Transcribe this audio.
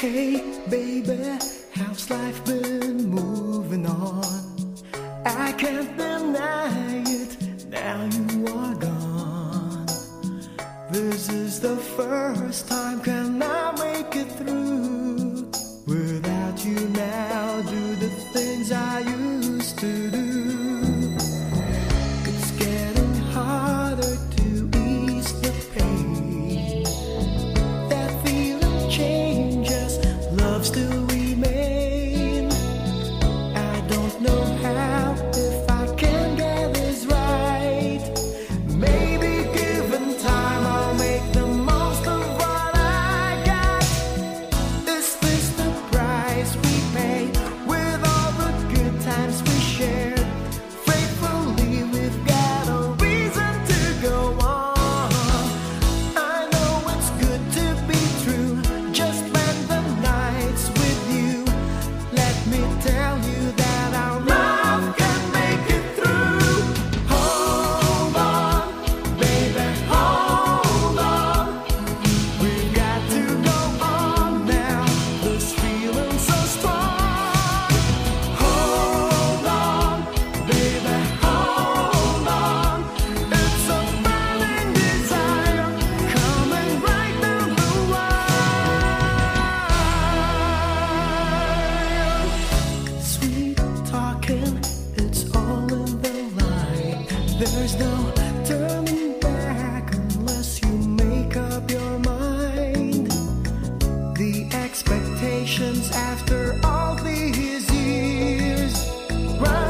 Hey, baby, how's life been moving on? I can't deny it, now you are gone. This is the first time, can I? the expectations after all these years. Right